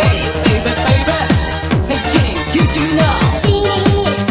Hey, baby, baby. Hey, Jenny, you do not. She